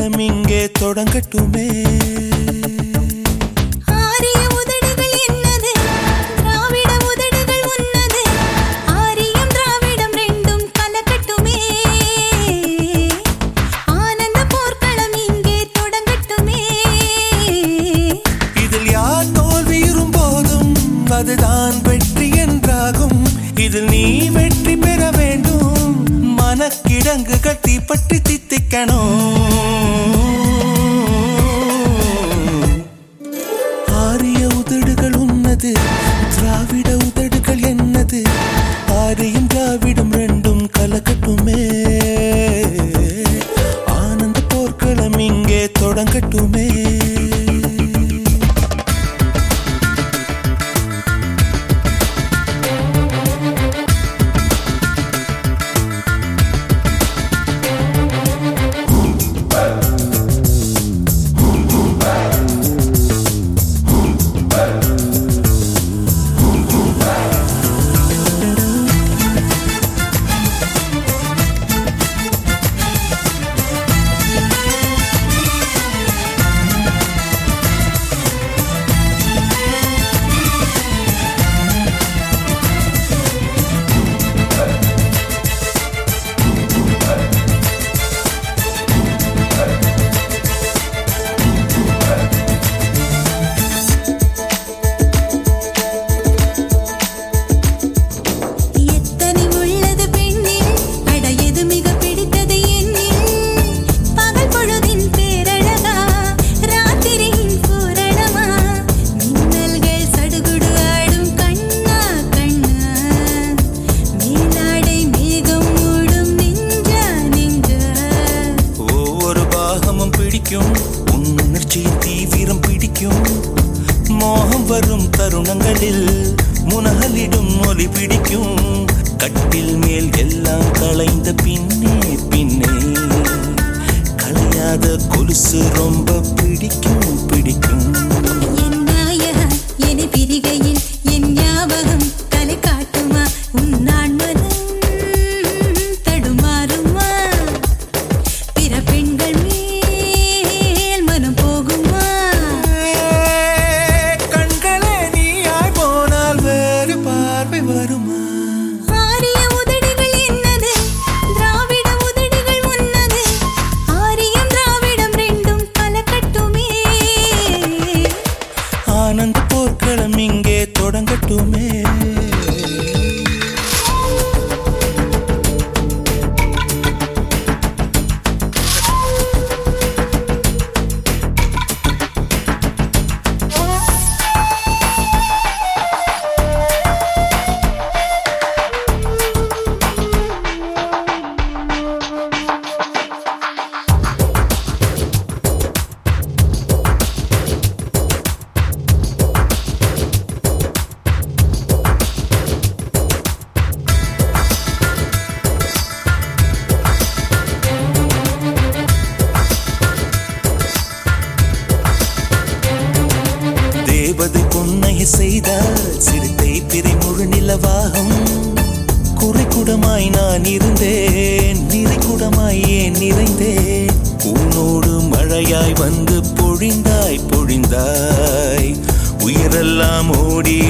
பயணம் இங்கே தொடங்கட்டுமே. அதுதான் வெற்றி என்றாகும். இதில் நீ வெற்றி பெற வேண்டும் மனக்கிடங்குகள் தீப்பற்றி தித்திக்கணும் me. வரும் தருணங்களில் முனகலிடும் ஒலி பிடிக்கும். கட்டில் மேல் எல்லாம் களைந்த பின்னே பின்னே. களையாத கொலுசு ரொம்ப பிடிக்கும் பிடிக்கும். பயணம் இங்கே தொடங்கட்டுமே. செய்தால் சிறுத்தை திரைமுழு நிலவாகும். குறைக்குடமாய் நான் இருந்தேன் நிறைக்குடமாய் ஏன் நிறைந்தேன்? உன்னோடு மழையாய் வந்து பொழிந்தாய் பொழிந்தாய். உயிரெல்லாம் ஓடி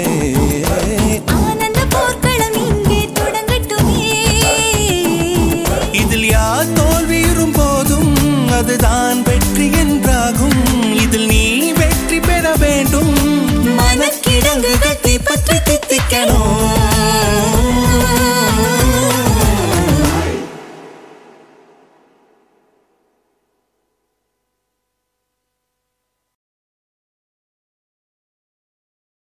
நான் வெற்றி என்றாகும். இதில் நீ வெற்றி பெற வேண்டும். மனக்கிடங்கு கத்தி பற்றி தித்திக்கணும்.